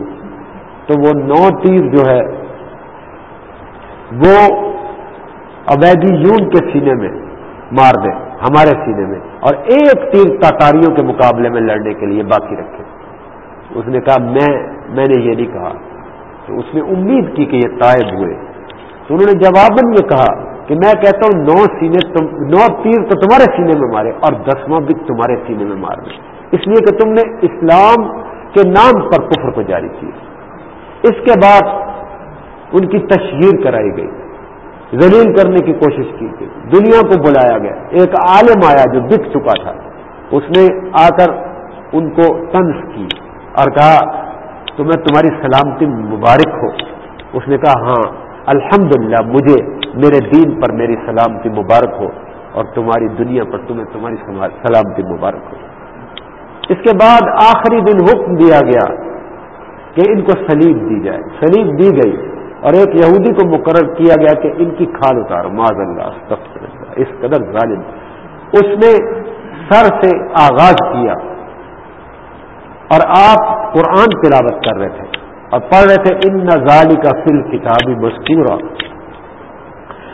تو وہ نو تیر جو ہے، وہ ابیدی یون کے سینے میں مار دے، ہمارے سینے میں، اور ایک تیر تاتاریوں کے مقابلے میں لڑنے کے لیے باقی رکھے۔ اس نے کہا، میں میں نے یہ نہیں کہا۔ تو اس نے امید کی کہ یہ تائب ہوئے۔ تو انہوں نے جواباً یہ کہا کہ میں کہتا ہوں نو سینے تم نو تیر تو تمہارے سینے میں مارے اور دسواں بھی تمہارے سینے میں مار دیں اس لیے کہ تم نے اسلام کے نام پر کفر کو جاری کیا۔ اس کے بعد ان کی تشہیر کرائی گئی۔ ذلیل کرنے کی کوشش کی گئی۔ دنیا کو بلایا گیا۔ ایک عالم آیا جو بک چکا تھا۔ اس نے آ کر ان کو تنس کی اور کہا، تمہیں تمہاری سلامتی مبارک ہو۔ اس نے کہا ہاں الحمد مجھے میرے دین پر میری سلامتی مبارک ہو اور تمہاری دنیا پر تمہیں تمہاری سلامتی مبارک ہو۔ اس کے بعد آخری دن حکم دیا گیا کہ ان کو سلیب دی جائے۔ سلیب دی گئی اور ایک یہودی کو مقرر کیا گیا کہ ان کی کھال اتارو۔ معذ اللہ اس قدر ظالم۔ اس نے سر سے آغاز کیا اور آپ قرآن تلاوت کر رہے تھے۔ اور پڑھ رہے تھے ان نظالی کا فل کتابی مذکورہ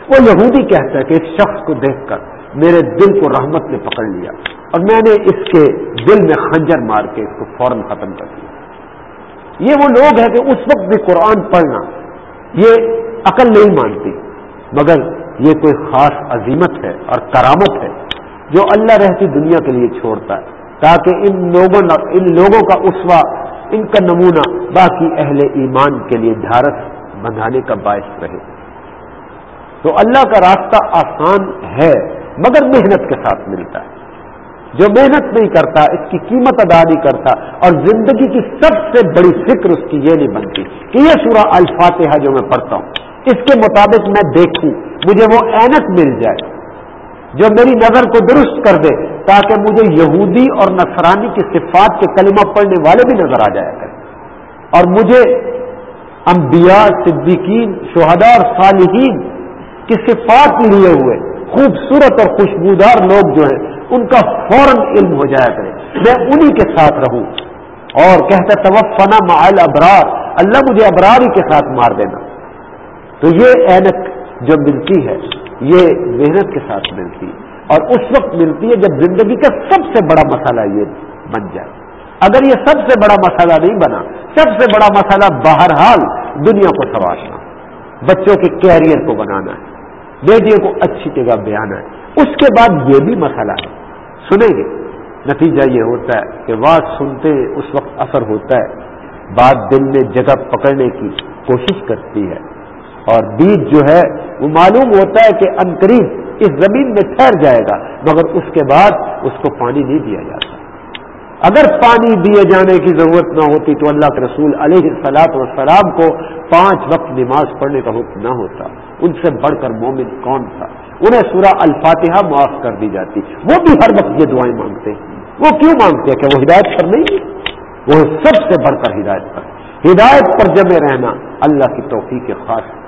وہ یہودی کہتا ہے کہ اس شخص کو دیکھ کر میرے دل کو رحمت نے پکڑ لیا اور میں نے اس کے دل میں خنجر مار کے اس کو فوراً ختم کر دیا۔ یہ وہ لوگ ہیں کہ اس وقت بھی قرآن پڑھنا یہ عقل نہیں مانتی مگر یہ کوئی خاص عظیمت ہے اور کرامت ہے جو اللہ رہتی دنیا کے لیے چھوڑتا ہے، تاکہ ان لوگوں ان لوگوں کا اسوا ان کا نمونہ باقی اہل ایمان کے لیے ڈھارس بندھانے کا باعث رہے۔ تو اللہ کا راستہ آسان ہے، مگر محنت کے ساتھ ملتا ہے۔ جو محنت نہیں کرتا، اس کی قیمت ادا نہیں کرتا، اور زندگی کی سب سے بڑی فکر اس کی یہ نہیں بنتی کہ یہ سورہ الفاتحہ جو میں پڑھتا ہوں، اس کے مطابق میں دیکھوں، مجھے وہ اینک مل جائے۔ جو میری نظر کو درست کر دے تاکہ مجھے یہودی اور نصرانی کی صفات کے کلمہ پڑھنے والے بھی نظر آ جایا کریں۔ اور مجھے انبیاء، صدیقین، شہداء اور صالحین کی صفات لیے ہوئے خوبصورت اور خوشبودار لوگ جو ہیں، ان کا فوراً علم ہو جایا کرے۔ میں انہی کے ساتھ رہوں۔ اور کہتا توفنا معل ابرار اللہ مجھے ابرار ہی کے ساتھ مار دینا۔ تو یہ اینک جو ملتی ہے۔ یہ محنت کے ساتھ ملتی ہے اور اس وقت ملتی ہے جب زندگی کا سب سے بڑا مسئلہ یہ بن جائے۔ اگر یہ سب سے بڑا مسئلہ نہیں بنا، سب سے بڑا مسئلہ بہرحال دنیا کو سنوارنا بچوں کے کیریئر کو بنانا ہے، بیٹیوں کو اچھی جگہ بیانا ہے۔ اس کے بعد یہ بھی مسئلہ ہے۔ سنیں گے، نتیجہ یہ ہوتا ہے کہ بات سنتے اس وقت اثر ہوتا ہے۔ بات دل میں جگہ پکڑنے کی کوشش کرتی ہے۔ اور بیج جو ہے وہ معلوم ہوتا ہے کہ انقریب اس زمین میں ٹھہر جائے گا، مگر اس کے بعد اس کو پانی نہیں دیا جاتا۔ اگر پانی دیے جانے کی ضرورت نہ ہوتی تو اللہ کے رسول علیہ سلاط وسلام کو پانچ وقت نماز پڑھنے کا حکم نہ ہوتا۔ ان سے بڑھ کر مومن کون تھا؟ انہیں سورہ الفاتحہ معاف کر دی جاتی۔ وہ بھی ہر وقت یہ دعائیں مانگتے ہیں۔ وہ کیوں مانگتے ہیں کہ وہ ہدایت پر نہیں وہ سب سے بڑھ کر ہدایت پر۔ ہدایت پر جمے رہنا اللہ کی توفیق خاص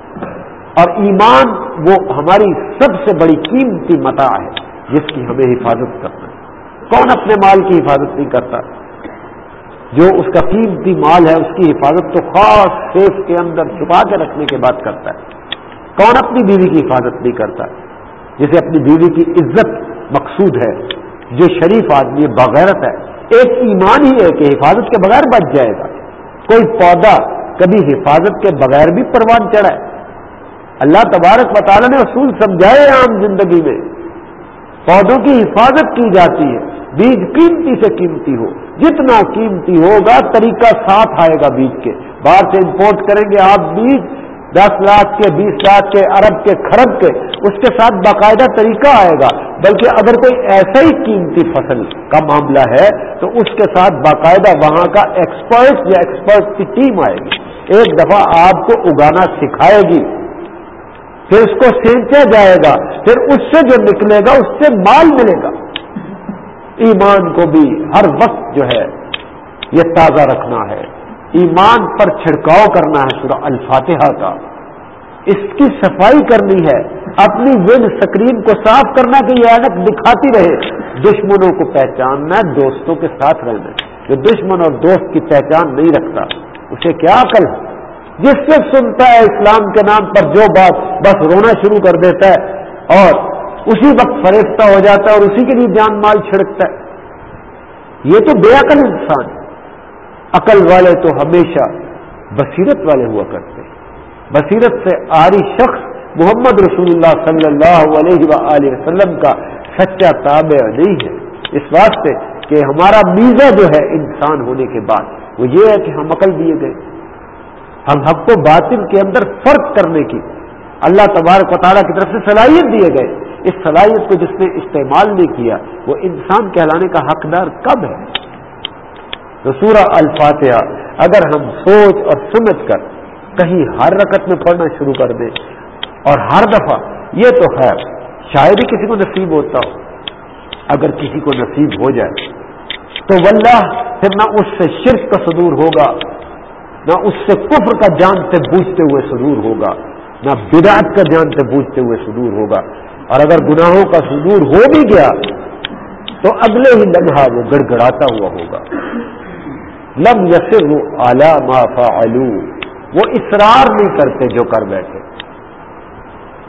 اور ایمان وہ ہماری سب سے بڑی قیمتی متا ہے، جس کی ہمیں حفاظت کرنا ہے۔ کون اپنے مال کی حفاظت نہیں کرتا؟ جو اس کا قیمتی مال ہے، اس کی حفاظت تو خاص سیف کے اندر چھپا کے رکھنے کے بعد کرتا ہے۔ کون اپنی بیوی کی حفاظت نہیں کرتا؟ جسے اپنی بیوی کی عزت مقصود ہے، جو شریف آدمی بغیرت ہے۔ ایک ایمان ہی ہے کہ حفاظت کے بغیر بچ جائے گا۔ کوئی پودا کبھی حفاظت کے بغیر بھی پروان چڑھا ہے اللہ تبارک مطالعہ نے اصول سمجھائے عام زندگی میں۔ پودوں کی حفاظت کی جاتی ہے۔ بیج قیمتی سے قیمتی ہو۔ جتنا قیمتی ہوگا، طریقہ ساتھ آئے گا بیج کے۔ باہر سے امپورٹ کریں گے آپ بیج، دس لاکھ کے، بیس لاکھ کے، ارب کے خرب کے۔ اس کے ساتھ باقاعدہ طریقہ آئے گا۔ بلکہ اگر کوئی ایسا ہی قیمتی فصل کا معاملہ ہے، تو اس کے ساتھ باقاعدہ وہاں کا ایکسپرٹ یا ایکسپرٹ کی ٹیم آئے گی۔ ایک دفعہ آپ کو اگانا سکھائے گی۔ پھر اس کو سینچا جائے گا، پھر اس سے جو نکلے گا، اس سے مال ملے گا۔ ایمان کو بھی ہر وقت جو ہے، یہ تازہ رکھنا ہے۔ ایمان پر چھڑکاؤ کرنا ہے سورہ الفاتحہ کا۔ اس کی صفائی کرنی ہے۔ اپنی ون سکرین کو صاف کرنا کہ یہ اینک دکھاتی رہے۔ دشمنوں کو پہچاننا ہے دوستوں کے ساتھ رہنا۔ جو دشمن اور دوست کی پہچان نہیں رکھتا، اسے کیا عقل ہے؟ جس سے سنتا ہے اسلام کے نام پر جو بات بس رونا شروع کر دیتا ہے اور اسی وقت فریفتہ ہو جاتا ہے اور اسی کے لیے جان مال چھڑکتا ہے۔ یہ تو بے عقل انسان عقل والے تو ہمیشہ بصیرت والے ہوا کرتے بصیرت سے آری شخص محمد رسول اللہ صلی اللہ علیہ وآلہ وسلم کا سچا تابع نہیں ہے۔ اس واسطے کہ ہمارا میزا جو ہے انسان ہونے کے بعد وہ یہ ہے کہ ہم عقل دیے گئے۔ ہم حق کو باطل کے اندر فرق کرنے کی اللہ تبارک و تعالیٰ کی طرف سے صلاحیت دیے گئے۔ اس صلاحیت کو جس نے استعمال نہیں کیا، وہ انسان کہلانے کا حقدار کب ہے؟ تو سورہ الفاتحہ، اگر ہم سوچ اور سمجھ کر کہیں ہر رکت میں پڑھنا شروع کر دیں، اور ہر دفعہ، یہ تو خیر، شاید ہی کسی کو نصیب ہوتا ہو۔ اگر کسی کو نصیب ہو جائے، تو واللہ، پھر نہ اس سے شرک کا صدور ہوگا۔ نہ اس سے کفر کا جانتے بوجھتے ہوئے صدور ہوگا، نہ بدعت کا جانتے بوجھتے ہوئے صدور ہوگا۔ اور اگر گناہوں کا صدور ہو بھی گیا، تو اگلے ہی لمحہ وہ گڑ گڑاتا ہوا ہوگا۔ لم یسر اعلی ما فعلو وہ اصرار نہیں کرتے جو کر بیٹھے۔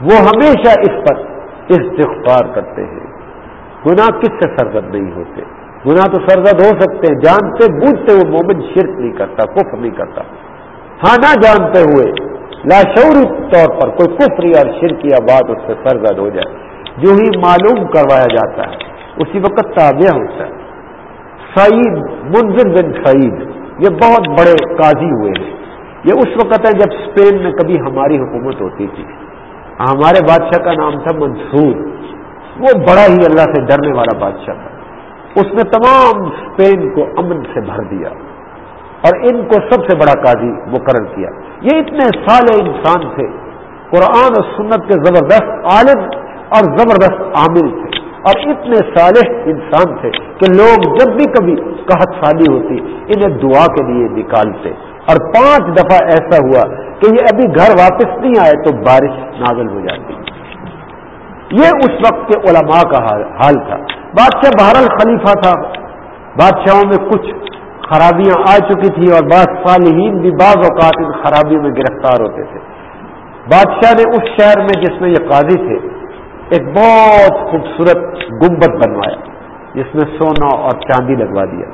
وہ ہمیشہ اس پر استغفار کرتے ہیں۔ گناہ کس سے سرگرد نہیں ہوتے؟ گناہ تو سرزد ہو سکتے ہیں۔ جانتے بوجھتے وہ مومن شرک نہیں کرتا، کفر نہیں کرتا۔ ہاں نہ جانتے ہوئے لاشعوری طور پر کوئی کفری اور شرک یا بات اس سے سرزد ہو جائے۔ جو ہی معلوم کروایا جاتا ہے، اسی وقت تابع ہوتا ہے۔ سعید منظر بن سعید، یہ بہت بڑے قاضی ہوئے ہیں۔ یہ اس وقت ہے جب اسپین میں کبھی ہماری حکومت ہوتی تھی۔ ہمارے بادشاہ کا نام تھا منصور۔ وہ بڑا ہی اللہ سے ڈرنے والا بادشاہ تھا۔ اس نے تمام اسپین کو امن سے بھر دیا اور ان کو سب سے بڑا قاضی مقرر کیا۔ یہ اتنے سال انسان تھے۔ قرآن اور سنت کے زبردست عالم اور زبردست عامل تھے۔ اور اتنے صالح انسان تھے کہ لوگ جب بھی کبھی قحط سالی ہوتی انہیں دعا کے لیے نکالتے۔ اور پانچ دفعہ ایسا ہوا کہ یہ ابھی گھر واپس نہیں آئے تو بارش نازل ہو جاتی۔ یہ اس وقت کے علماء کا حال تھا۔ بادشاہ بہر الخلیفہ تھا۔ بادشاہوں میں کچھ خرابیاں آ چکی تھی اور بعض صالحین بھی بعض اوقات ان خرابیوں میں گرفتار ہوتے تھے۔ بادشاہ نے اس شہر میں جس میں یہ قاضی تھے، ایک بہت خوبصورت گنبد بنوایا، جس میں سونا اور چاندی لگوا دیا۔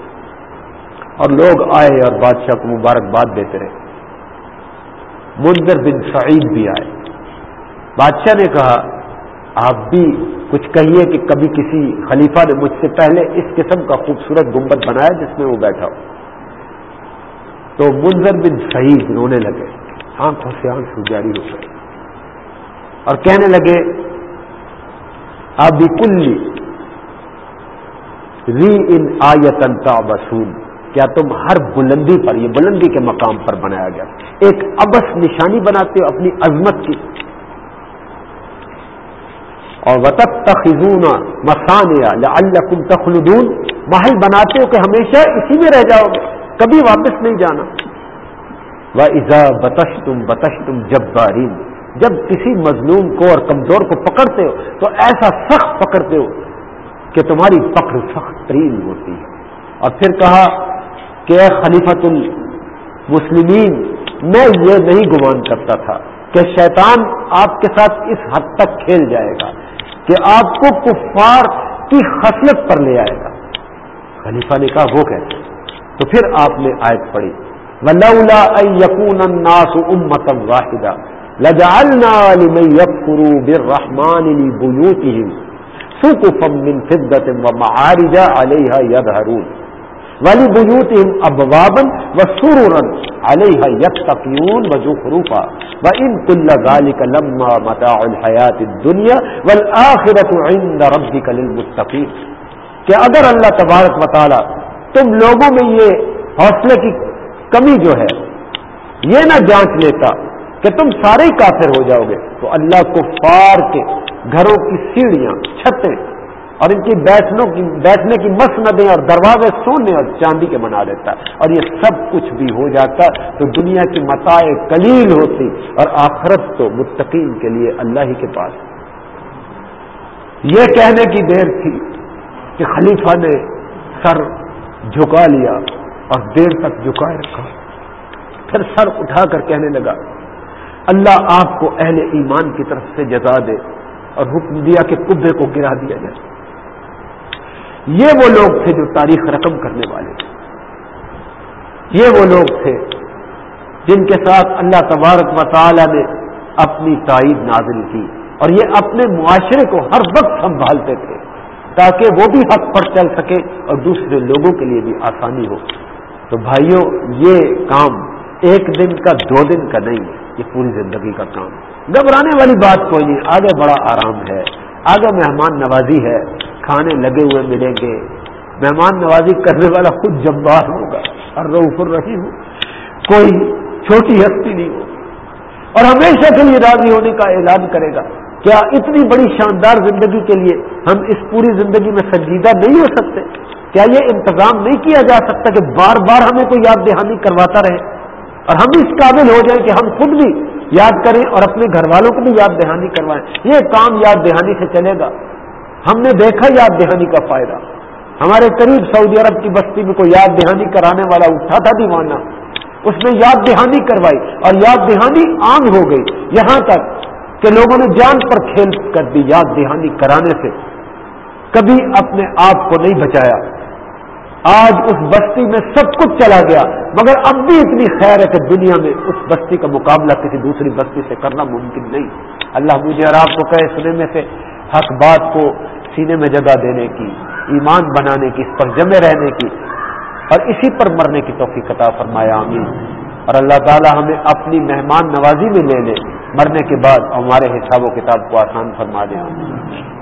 اور لوگ آئے اور بادشاہ کو مبارکباد دیتے رہے۔ منظر بن سعید بھی آئے۔ بادشاہ نے کہا آپ بھی کچھ کہیے کہ کبھی کسی خلیفہ نے مجھ سے پہلے اس قسم کا خوبصورت گنبد بنایا جس میں وہ بیٹھا ہو۔ تو منظر بن سعید رونے لگے۔ آنکھوں سے آنکھ جاری ہو گئے۔ اور کہنے لگے اب کلی ری ان آیتن کا وسول کیا تم ہر بلندی پر، یہ بلندی کے مقام پر بنایا گیا۔ ایک ابس نشانی بناتے ہو اپنی عظمت کی۔ اور وطب تخون مسانیہ یا تخلدون محل بناتے ہو کہ ہمیشہ اسی میں رہ جاؤ گے، کبھی واپس نہیں جانا۔ وہ ایزا بتش تم بتش تم جب جب کسی مظلوم کو اور کمزور کو پکڑتے ہو، تو ایسا سخت پکڑتے ہو کہ تمہاری فخر سخت ترین ہوتی ہے۔ اور پھر کہا کہ اے خلیفت المسلمین، میں یہ نہیں گمان کرتا تھا کہ شیطان آپ کے ساتھ اس حد تک کھیل جائے گا۔ کہ آپ کو کفار کی خصلت پر لے آئے گا۔ خلیفہ نے کہا، وہ کہتے تو پھر آپ نے آیت پڑھی۔ ولولا یقون الناس امتا واحدہ لجعلنا لمن يكفروا بالرحمن لبيوتهم سقفا من فضة ومعارج عليها يظهرون ولبيوتهم أبوابا وسررا عليها يتقيون وزخرفا وإن كل ذلك لما متاع الحياة الدنيا والآخرة عند ربك للمتقين کہ اگر اللہ تبارک و تعالی تم لوگوں میں یہ حوصلے کی کمی جو ہے، یہ نہ جانچ لیتا کہ تم سارے کافر ہو جاؤ گے، تو اللہ کو کے گھروں کی سیڑھیاں، چھتیں اور ان کی بیٹھنوں کی بیٹھنے کی مسندیں اور دروازے سونے اور چاندی کے بنا دیتا اور یہ سب کچھ بھی ہو جاتا تو دنیا کی متائے کلیل ہوتی اور آخرت تو متقین کے لیے اللہ ہی کے پاس یہ کہنے کی دیر تھی کہ خلیفہ نے سر جھکا لیا اور دیر تک جھکائے رکھا۔ پھر سر اٹھا کر کہنے لگا، اللہ آپ کو اہل ایمان کی طرف سے جزا دے اور حکم دیا کہ کبے کو گرا دیا جائے۔ یہ وہ لوگ تھے جو تاریخ رقم کرنے والے تھے۔ یہ وہ لوگ تھے جن کے ساتھ اللہ تبارک و تعالی نے اپنی تائید نازل کی اور یہ اپنے معاشرے کو ہر وقت سنبھالتے تھے تاکہ وہ بھی حق پر چل سکے اور دوسرے لوگوں کے لیے بھی آسانی ہو۔ تو بھائیوں یہ کام ایک دن کا، دو دن کا نہیں ہے یہ پوری زندگی کا کام۔ گھبرانے والی بات کوئی نہیں، آگے بڑا آرام ہے۔ آگے مہمان نوازی ہے، کھانے لگے ہوئے ملیں گے۔ مہمان نوازی کرنے والا خود جمبار ہوگا اور روف رہی ہوں کوئی چھوٹی ہستی نہیں ہوگی۔ اور ہمیشہ کے لیے راضی ہونے کا اعلان کرے گا، کیا اتنی بڑی شاندار زندگی کے لیے ہم اس پوری زندگی میں سنجیدہ نہیں ہو سکتے؟ کیا یہ انتظام نہیں کیا جا سکتا کہ بار بار ہمیں کوئی یاد دہانی کرواتا رہے؟ اور ہم اس قابل ہو جائیں کہ ہم خود بھی یاد کریں اور اپنے گھر والوں کو بھی یاد دہانی کروائیں۔ یہ کام یاد دہانی سے چلے گا۔ ہم نے دیکھا یاد دہانی کا فائدہ۔ ہمارے قریب سعودی عرب کی بستی میں کوئی یاد دہانی کرانے والا اٹھا تھا دیوانہ۔ اس نے یاد دہانی کروائی اور یاد دہانی عام ہو گئی۔ یہاں تک کہ لوگوں نے جان پر کھیل کر دی یاد دہانی کرانے سے۔ کبھی اپنے آپ کو نہیں بچایا۔ آج اس بستی میں سب کچھ چلا گیا، مگر اب بھی اتنی خیر ہے کہ دنیا میں اس بستی کا مقابلہ کسی دوسری بستی سے کرنا ممکن نہیں۔ اللہ مجھے اور آپ کو کہے سنے میں سے حق بات کو سینے میں جگہ دینے کی، ایمان بنانے کی، اس پر جمے رہنے کی، اور اسی پر مرنے کی توفیق عطا فرمایا آمین۔ اور اللہ تعالی ہمیں اپنی مہمان نوازی میں لے لے، مرنے کے بعد ہمارے حساب و کتاب کو آسان فرما دے۔ آمین